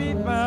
Beep. by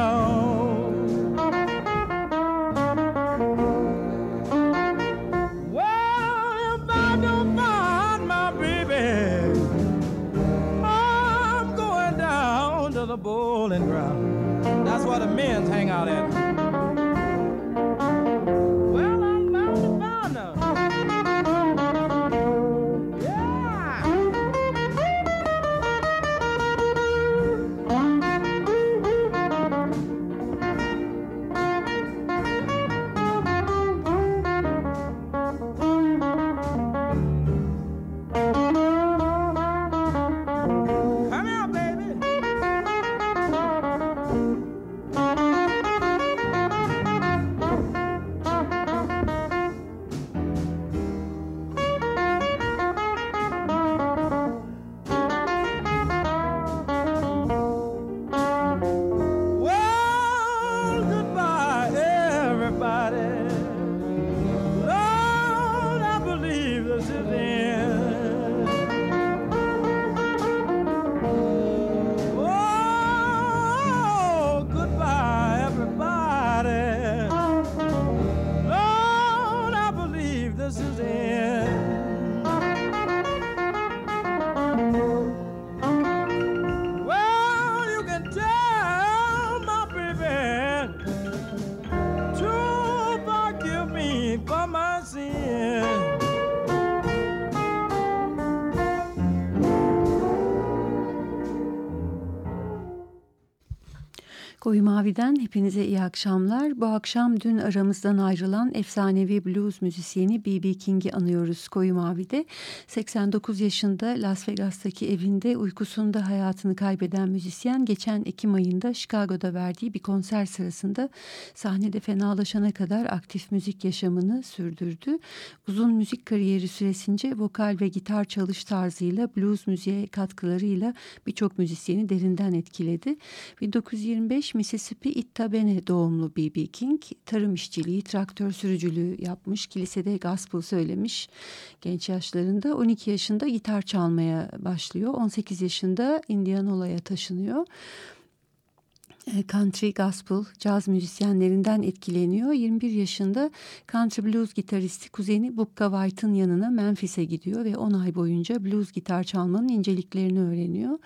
Koyu Mavi'den hepinize iyi akşamlar. Bu akşam dün aramızdan ayrılan efsanevi blues müzisyeni B.B. King'i anıyoruz Koyu Mavi'de. 89 yaşında Las Vegas'taki evinde uykusunda hayatını kaybeden müzisyen geçen Ekim ayında Chicago'da verdiği bir konser sırasında sahnede fenalaşana kadar aktif müzik yaşamını sürdürdü. Uzun müzik kariyeri süresince vokal ve gitar çalış tarzıyla blues müziğe katkılarıyla birçok müzisyeni derinden etkiledi. 1925 Mississippi Ittabene doğumlu B.B. King tarım işçiliği, traktör sürücülüğü yapmış, kilisede gospel söylemiş. Genç yaşlarında 12 yaşında gitar çalmaya başlıyor. 18 yaşında Indianola'ya taşınıyor. E, country, gospel, caz müzisyenlerinden etkileniyor. 21 yaşında country blues gitaristi kuzeni Bukka White'ın yanına Memphis'e gidiyor ve 10 ay boyunca blues gitar çalmanın inceliklerini öğreniyor.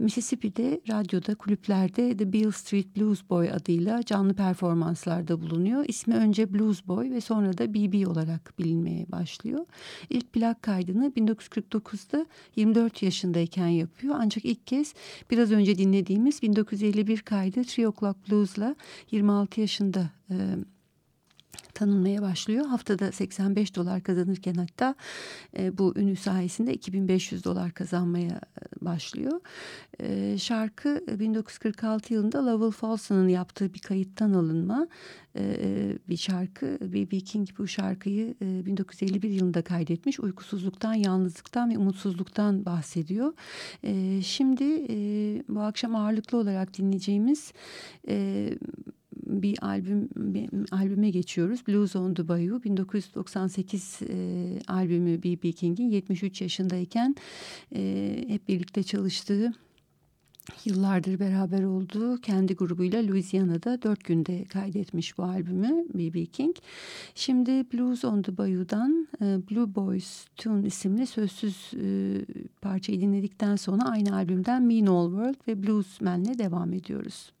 Mississippi'de radyoda, kulüplerde The Beale Street Blues Boy adıyla canlı performanslarda bulunuyor. İsmi önce Blues Boy ve sonra da BB olarak bilinmeye başlıyor. İlk plak kaydını 1949'da 24 yaşındayken yapıyor. Ancak ilk kez biraz önce dinlediğimiz 1951 kaydı Three O'Clock Blues'la 26 yaşında e, tanınmaya başlıyor. Haftada 85 dolar kazanırken hatta e, bu ünü sayesinde 2500 dolar kazanmaya e, başlıyor. E, şarkı 1946 yılında Lovell Folson'ın yaptığı bir kayıttan alınma e, bir şarkı. B.B. King bu şarkıyı e, 1951 yılında kaydetmiş. Uykusuzluktan, yalnızlıktan ve umutsuzluktan bahsediyor. E, şimdi e, bu akşam ağırlıklı olarak dinleyeceğimiz... E, bir albüm bir albüme geçiyoruz. Blues on the Bayou 1998 e, albümü B.B. King'in 73 yaşındayken e, hep birlikte çalıştığı yıllardır beraber olduğu kendi grubuyla Louisiana'da dört günde kaydetmiş bu albümü B.B. King. Şimdi Blues on the Bayou'dan e, Blue Boys Tune isimli sözsüz e, parçayı dinledikten sonra aynı albümden Mean Old World ve Bluesman'le devam ediyoruz.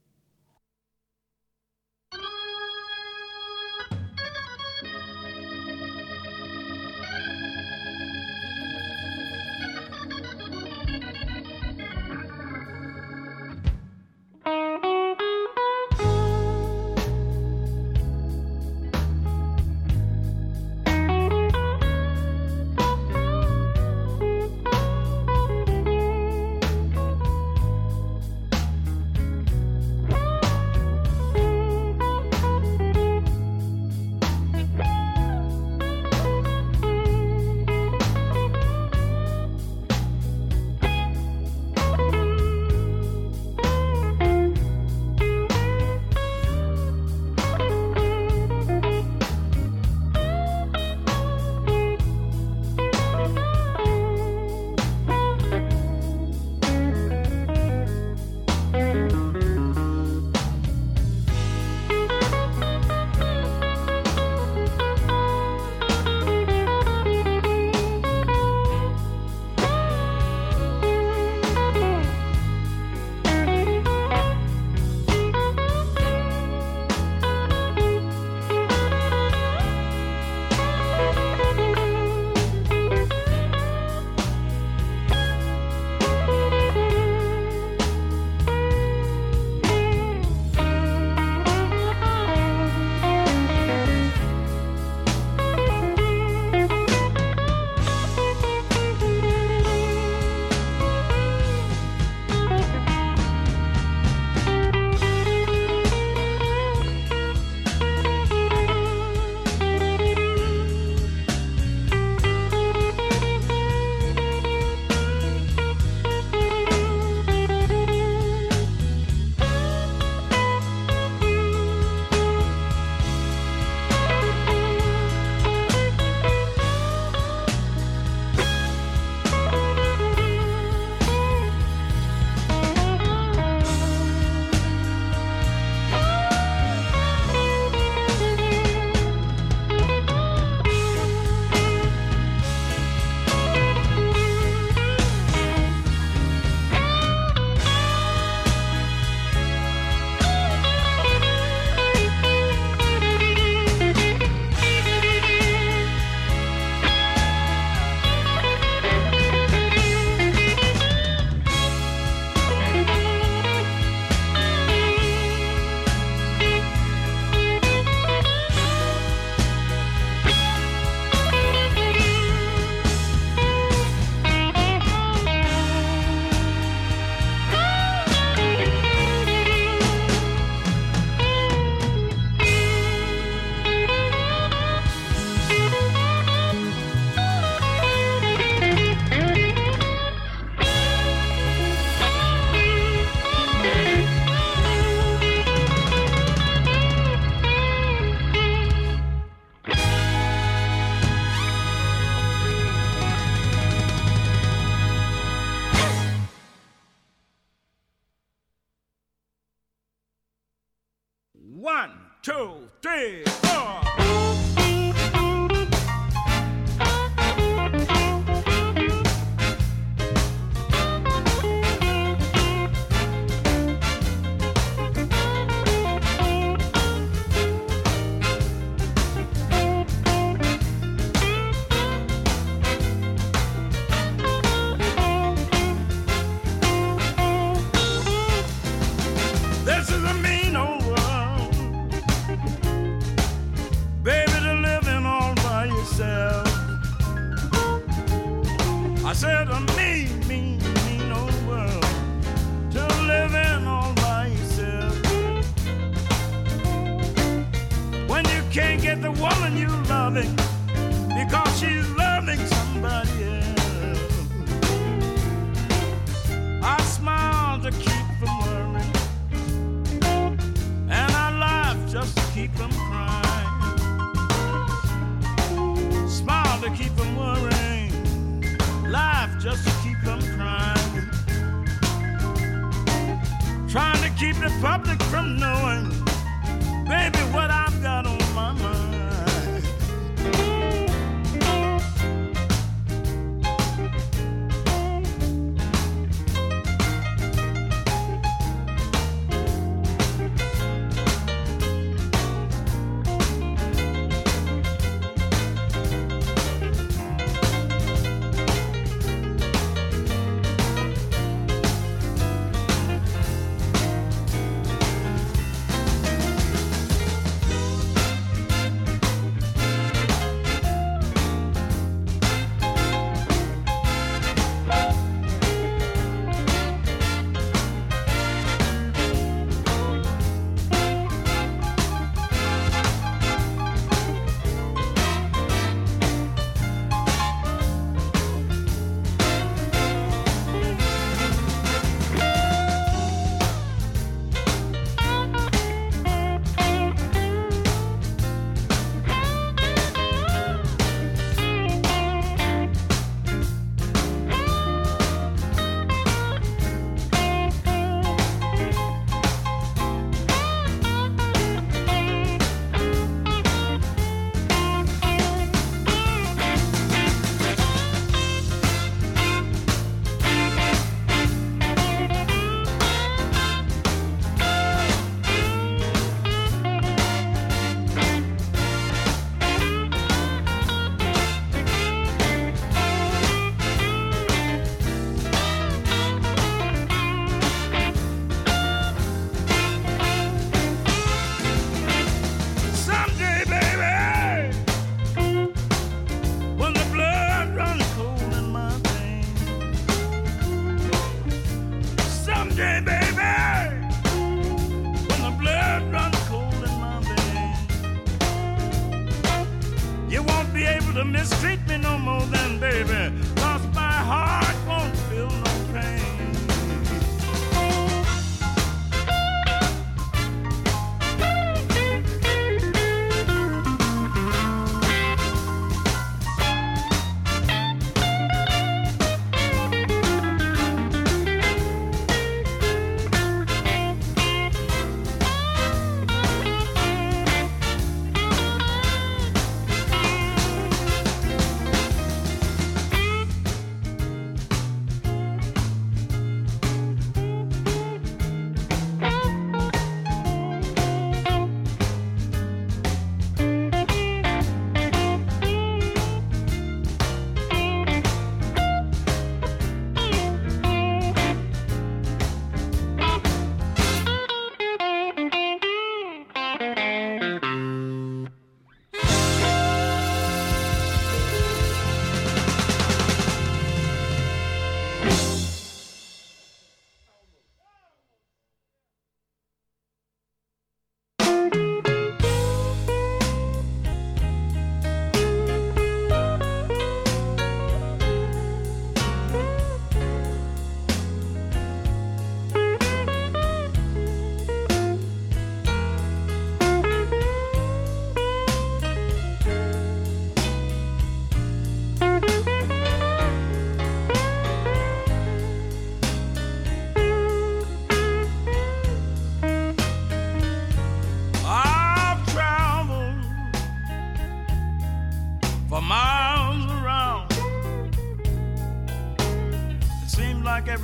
more than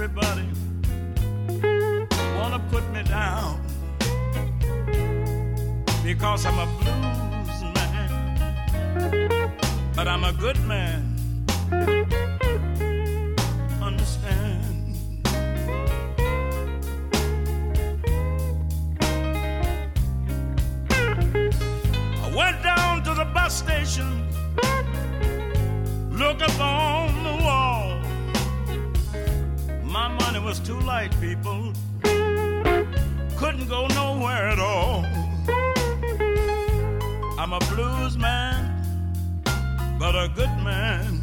everybody wanna put me down because I'm a blues man, but I'm a good man. Understand? I went down to the bus station, looking for was too light, people. Couldn't go nowhere at all. I'm a blues man, but a good man.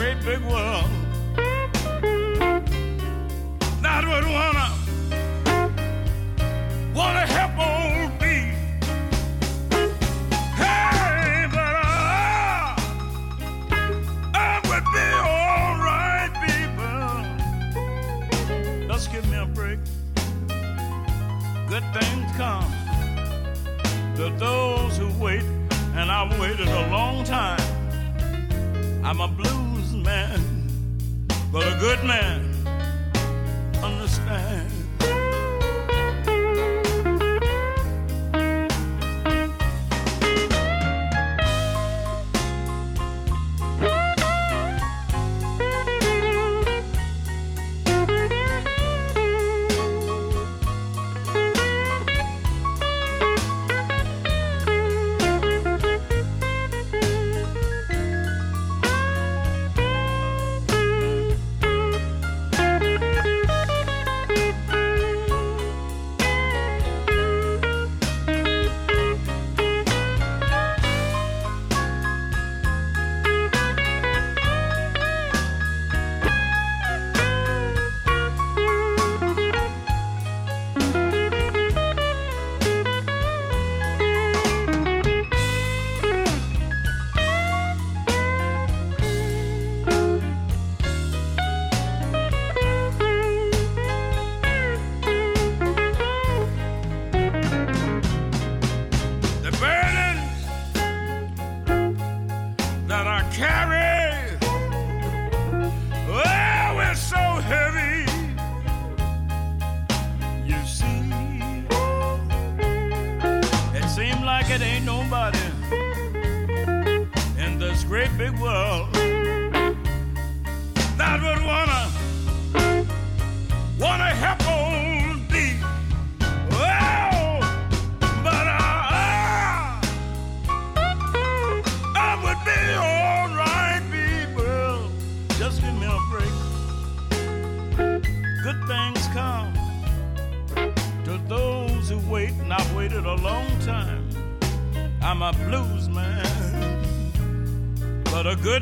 great big world.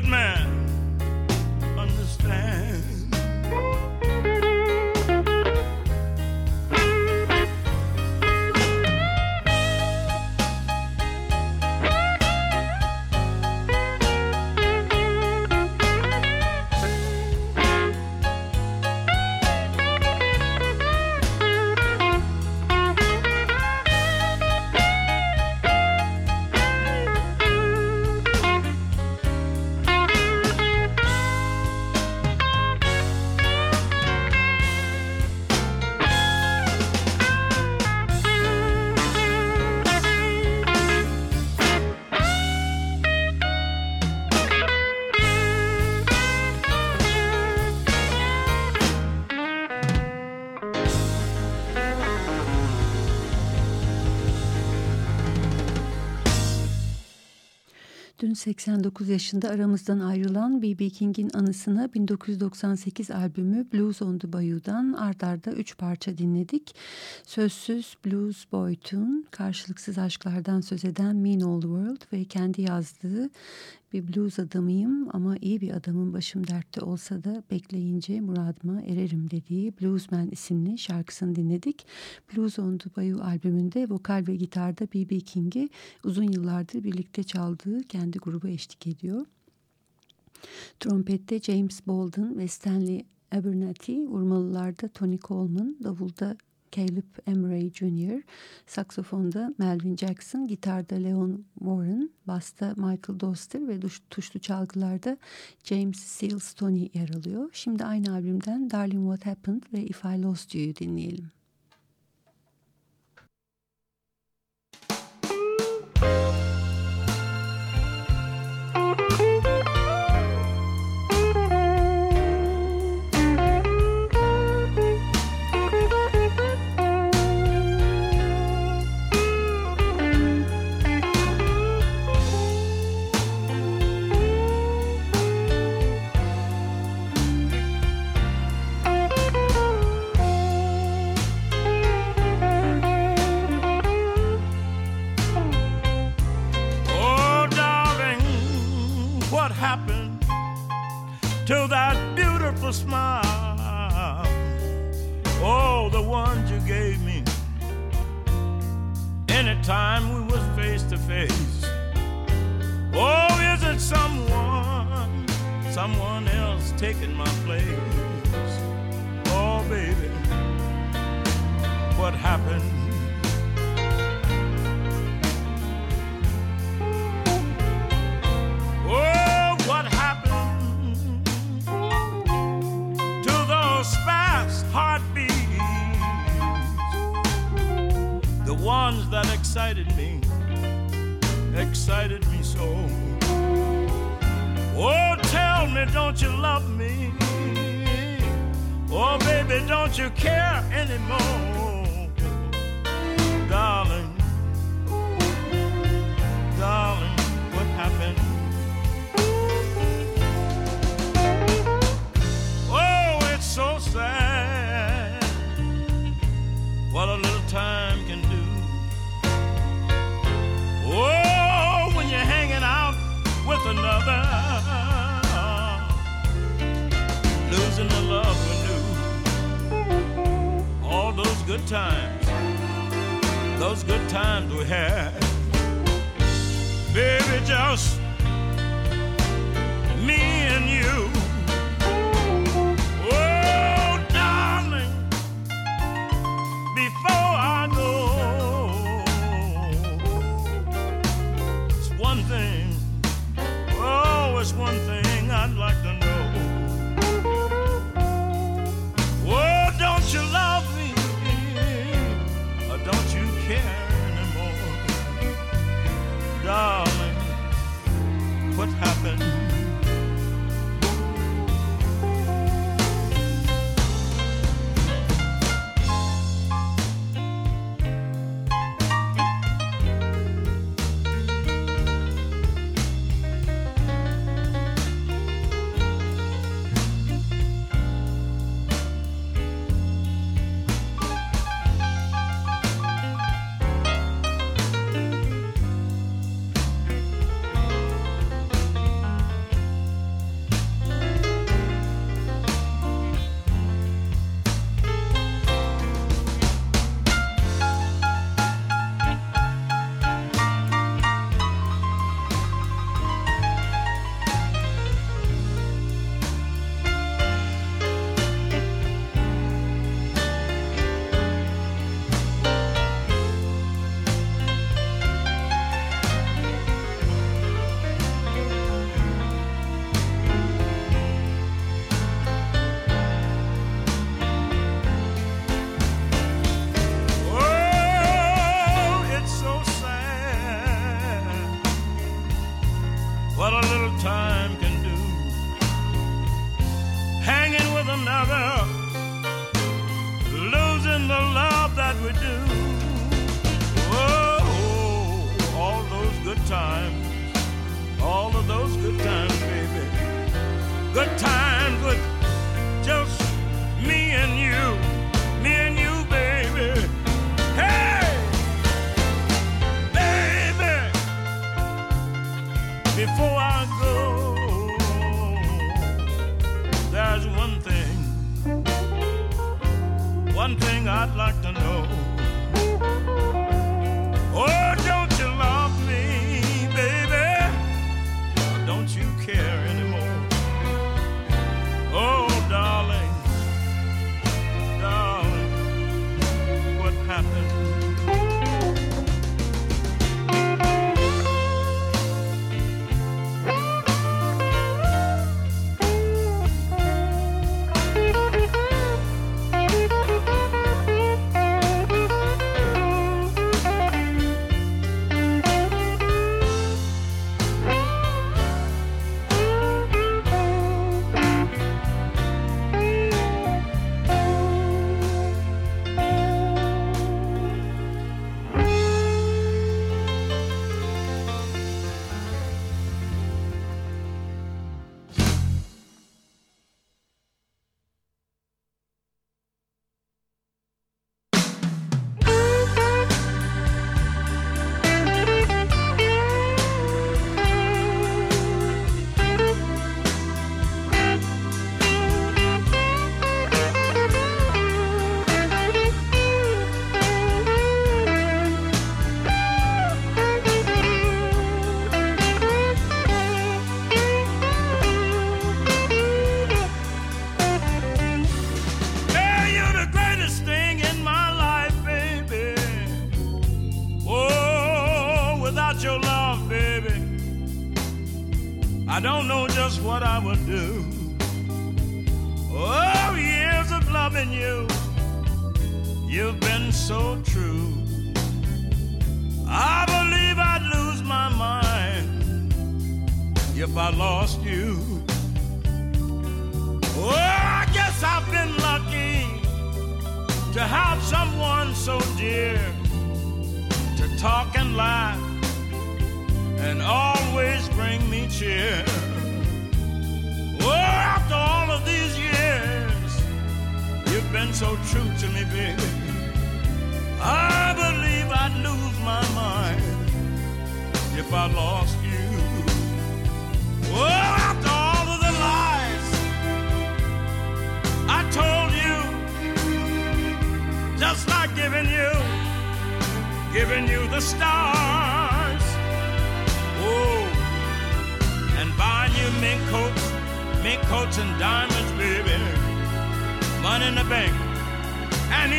Dün 89 yaşında aramızdan ayrılan B.B. King'in anısına 1998 albümü Blues on the Bayou'dan ardarda 3 parça dinledik. Sözsüz Blues Boy Tune, karşılıksız aşklardan söz eden Mean Old World ve kendi yazdığı bir blues adamıyım ama iyi bir adamın başım dertte olsa da bekleyince muradıma ererim dediği Bluesman isimli şarkısını dinledik. Blues on the Bayou albümünde vokal ve gitarda B.B. King'i uzun yıllardır birlikte çaldığı kendi grubu eşlik ediyor. Trompette James Bolden ve Stanley Abernathy, vurmalılarda Tony Coleman, davulda Caleb Emery Jr., saksafonda Melvin Jackson, gitarda Leon Warren, basta Michael Doster ve tuşlu çalgılarda James Seals Tony yer alıyor. Şimdi aynı albümden Darling What Happened ve If I Lost You'yu dinleyelim.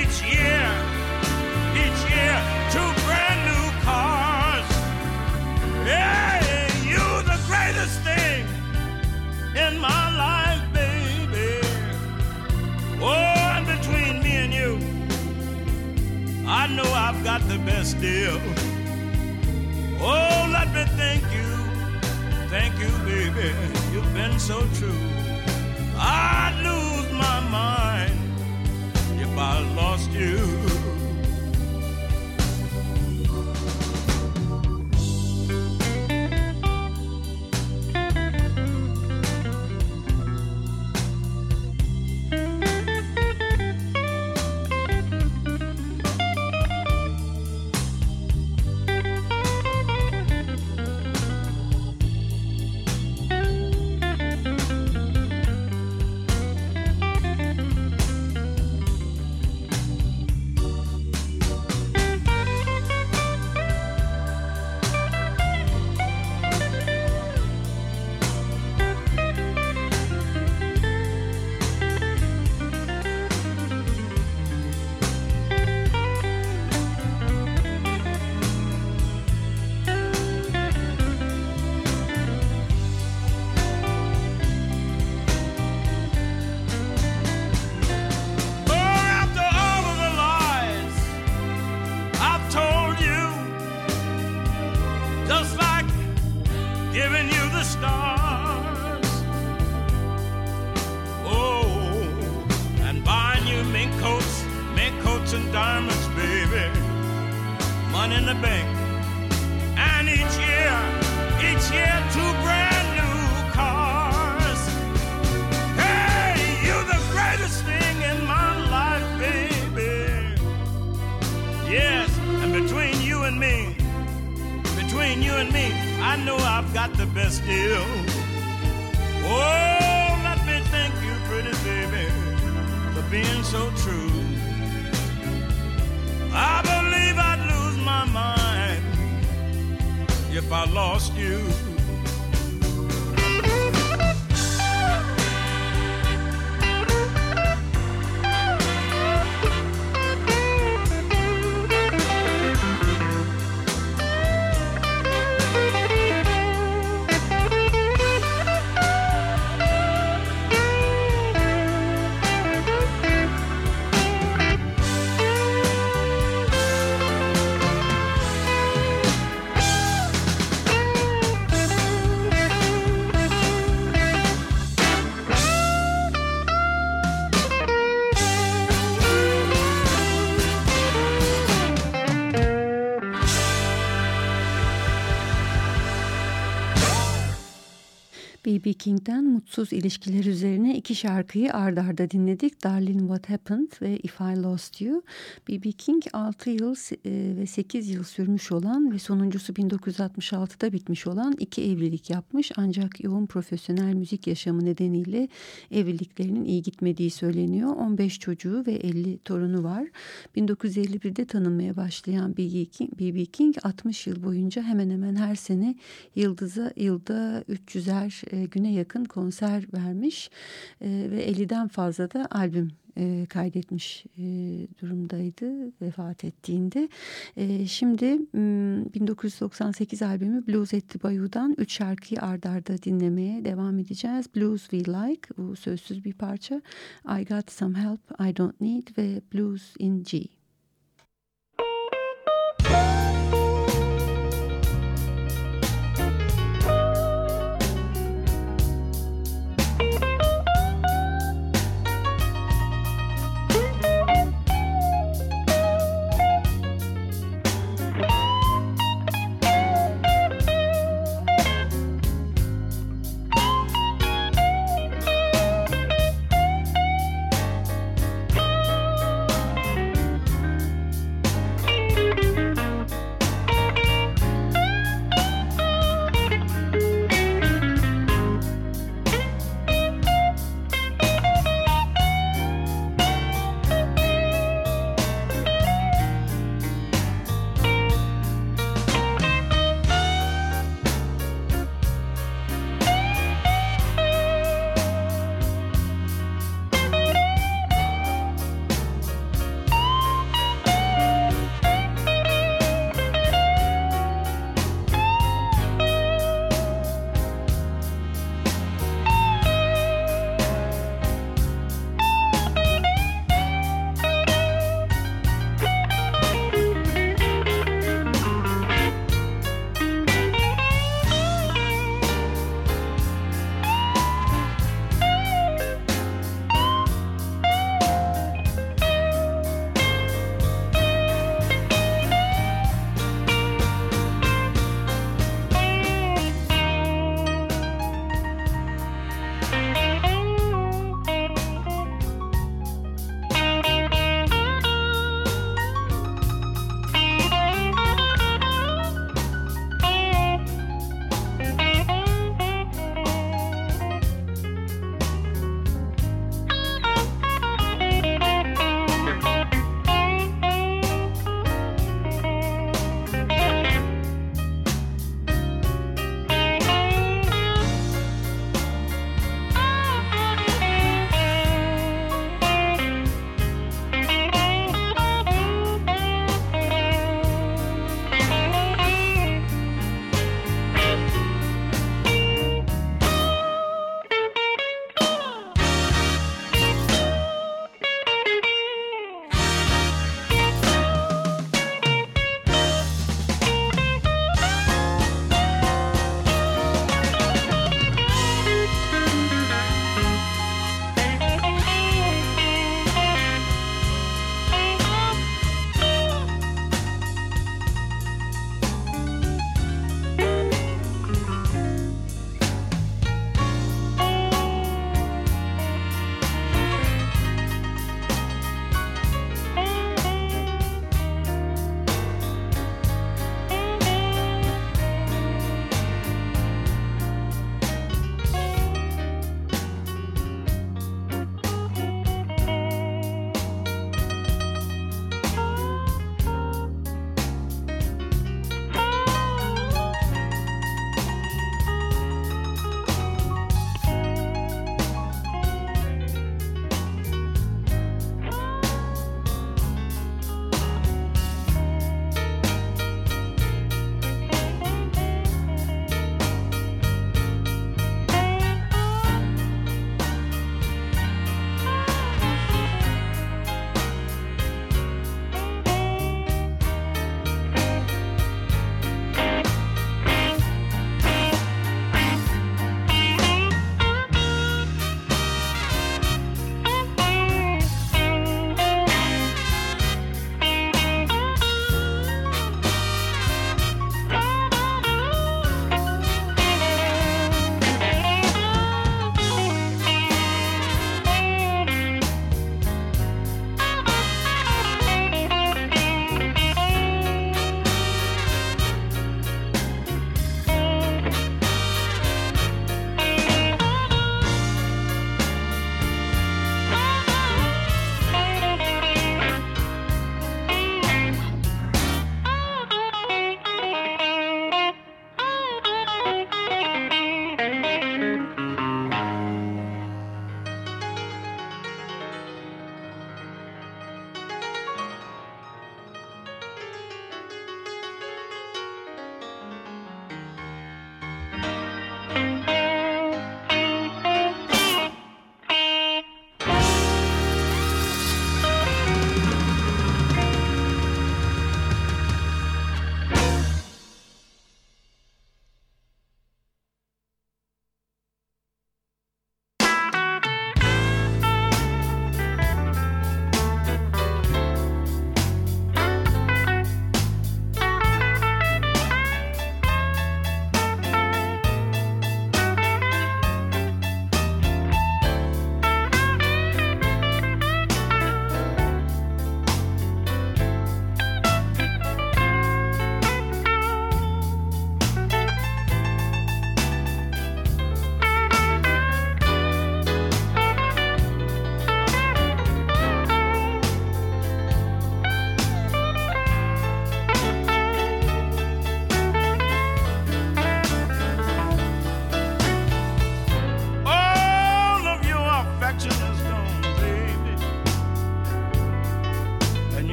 Each year, each year, two brand new cars. Hey, you the greatest thing in my life, baby. Oh, and between me and you, I know I've got the best deal. Oh, let me thank you, thank you, baby. You've been so true. I'd lose my mind I lost you. In the bank. And each year, each year, two brand new cars. Hey, you're the greatest thing in my life, baby. Yes, and between you and me, between you and me, I know I've got the best deal. Oh, let me thank you, pretty baby, for being so true. I if I lost you. B.B. King'den mutsuz ilişkiler üzerine iki şarkıyı ard arda dinledik. Darling What Happened ve If I Lost You. B.B. King 6 yıl e, ve 8 yıl sürmüş olan ve sonuncusu 1966'da bitmiş olan iki evlilik yapmış. Ancak yoğun profesyonel müzik yaşamı nedeniyle evliliklerinin iyi gitmediği söyleniyor. 15 çocuğu ve 50 torunu var. 1951'de tanınmaya başlayan B.B. King, B.B. King 60 yıl boyunca hemen hemen her sene yıldıza yılda 300'er güne yakın konser vermiş e, ve 50'den fazla da albüm e, kaydetmiş e, durumdaydı vefat ettiğinde. Şimdi 1998 albümü Blues Etti Bayou'dan 3 şarkıyı ardarda dinlemeye devam edeceğiz. Blues We Like bu sözsüz bir parça. I Got Some Help I Don't Need ve Blues in G.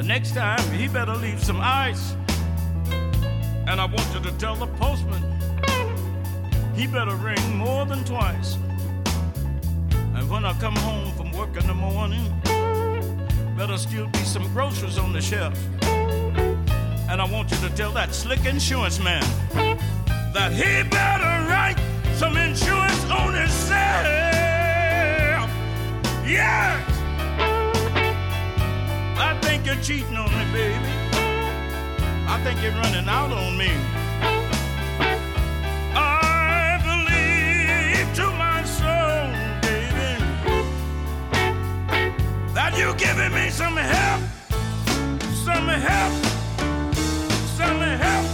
The next time, he better leave some ice. And I want you to tell the postman he better ring more than twice. And when I come home from work in the morning, better still be some groceries on the shelf. And I want you to tell that slick insurance man that he better write some insurance on himself. Yeah! think you're cheating on me, baby. I think you're running out on me. I believe to my soul, baby, that you're giving me some help, some help, some help.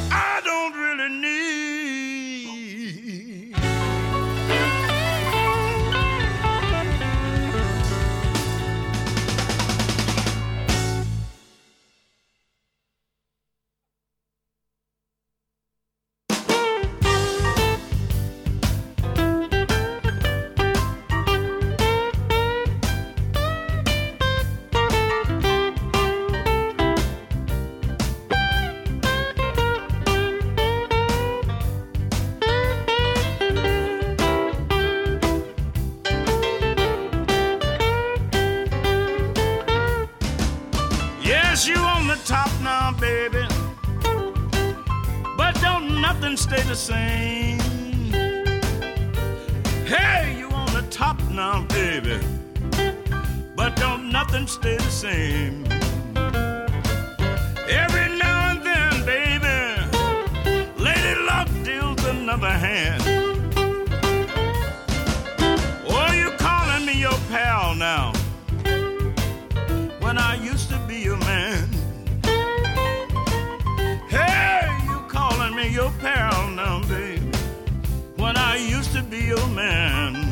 steel man.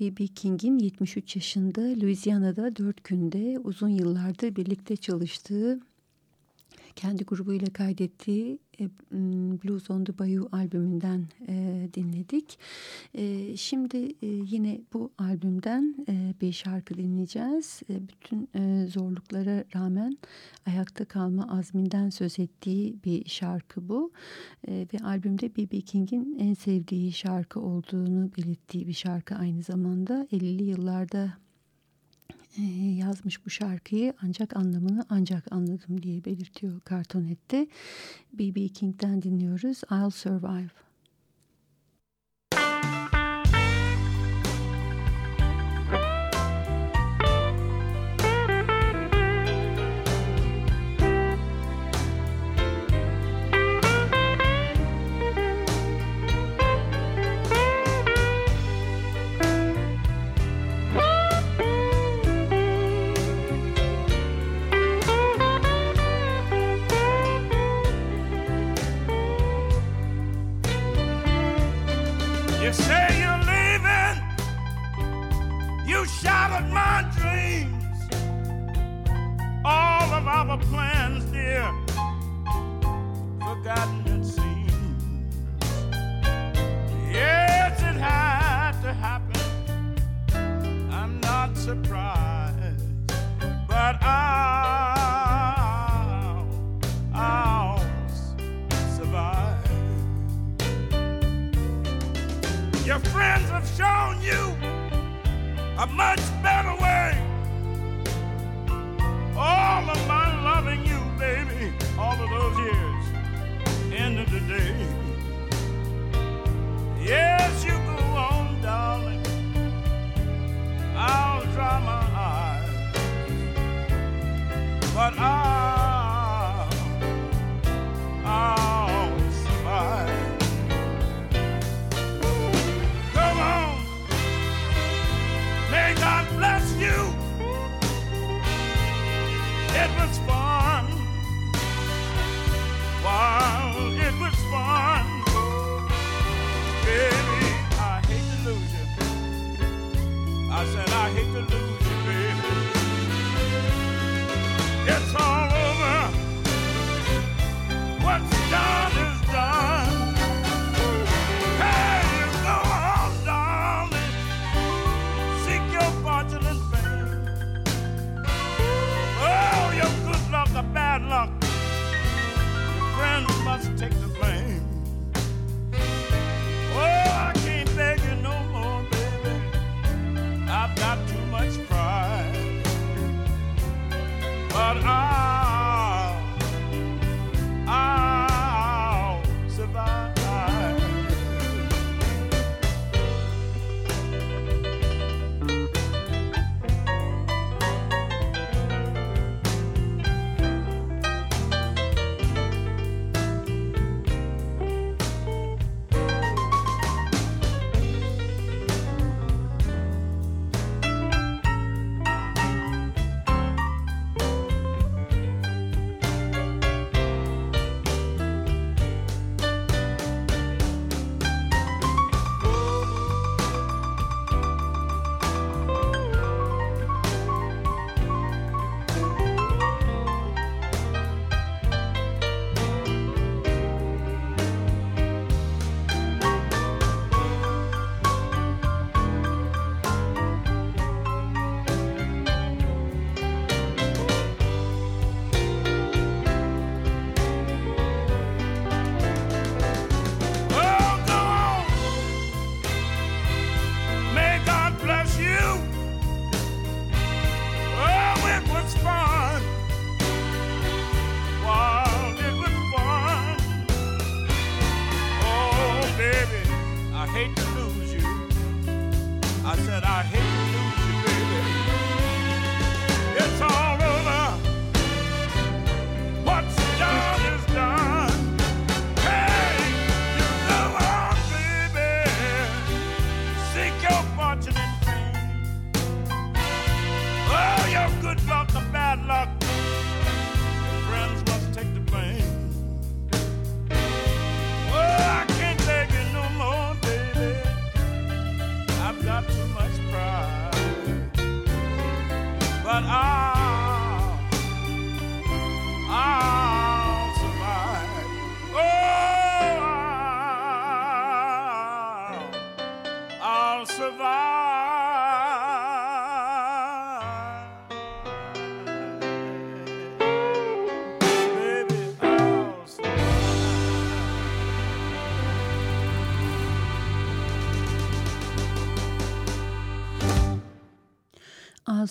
B.B. King'in 73 yaşında Louisiana'da 4 günde uzun yıllardır birlikte çalıştığı kendi grubuyla kaydettiği e, Blues on the Bayou albümünden e, dinledik. E, şimdi e, yine bu albümden bir şarkı dinleyeceğiz. Bütün zorluklara rağmen ayakta kalma azminden söz ettiği bir şarkı bu. Ve albümde B.B. King'in en sevdiği şarkı olduğunu belirttiği bir şarkı aynı zamanda. 50'li yıllarda ee, yazmış bu şarkıyı ancak anlamını ancak anladım diye belirtiyor Kartonet'te. B.B. King'den dinliyoruz I'll Survive.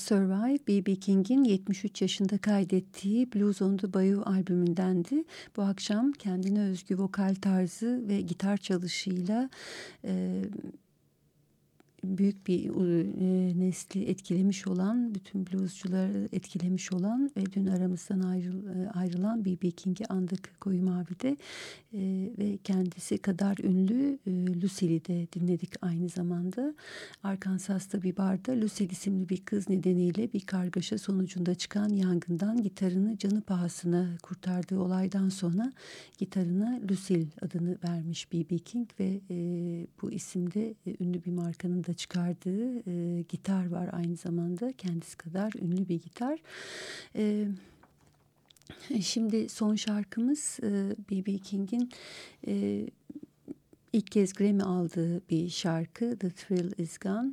Survive, B.B. King'in 73 yaşında kaydettiği Blues on the Bayou albümündendi. Bu akşam kendine özgü vokal tarzı ve gitar çalışıyla e, büyük bir e, nesli etkilemiş olan, bütün bluescuları etkilemiş olan ve dün aramızdan ayrıl, e, ayrılan B.B. King'i andık Koyu Mavi'de e, ve kendisi kadar ünlü e, Lucille'i de dinledik aynı zamanda. Arkansas'ta bir barda Lucille isimli bir kız nedeniyle bir kargaşa sonucunda çıkan yangından gitarını canı pahasına kurtardığı olaydan sonra gitarına Lucille adını vermiş B.B. King ve e, bu isimde e, ünlü bir markanın da çıkardığı e, gitar var aynı zamanda. Kendisi kadar ünlü bir gitar. E, şimdi son şarkımız B.B. King'in ilk kez Grammy aldığı bir şarkı The Thrill Is Gone.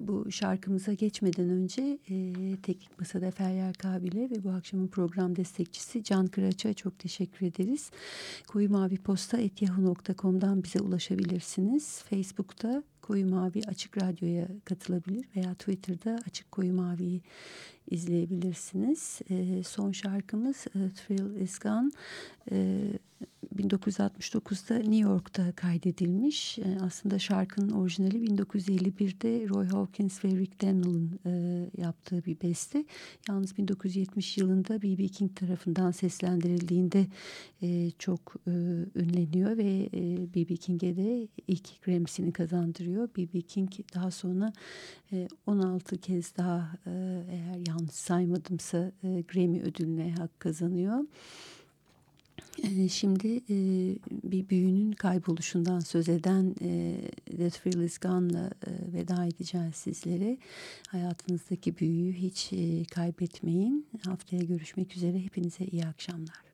Bu şarkımıza geçmeden önce Teknik Masa'da Feryal Kabil'e ve bu akşamın program destekçisi Can Kıraç'a çok teşekkür ederiz. Koyu Mavi Posta etyahu.com'dan bize ulaşabilirsiniz. Facebook'ta Koyu Mavi Açık Radyo'ya katılabilir veya Twitter'da Açık Koyu Mavi'yi izleyebilirsiniz. E, son şarkımız e, Thrill Is Gone. E, 1969'da New York'ta kaydedilmiş. E, aslında şarkının orijinali 1951'de Roy Hawkins ve Rick Dennell'ın e, yaptığı bir beste. Yalnız 1970 yılında B.B. King tarafından seslendirildiğinde e, çok e, ünleniyor ve B.B. King'e de ilk Grammy'sini kazandırıyor. B.B. King daha sonra e, 16 kez daha e, eğer yanlış saymadımsa e, Grammy ödülüne hak kazanıyor. Ee, şimdi e, bir büyünün kayboluşundan söz eden The Thrill Is Gone'la veda edeceğiz sizlere. Hayatınızdaki büyüyü hiç kaybetmeyin. Haftaya görüşmek üzere. Hepinize iyi akşamlar.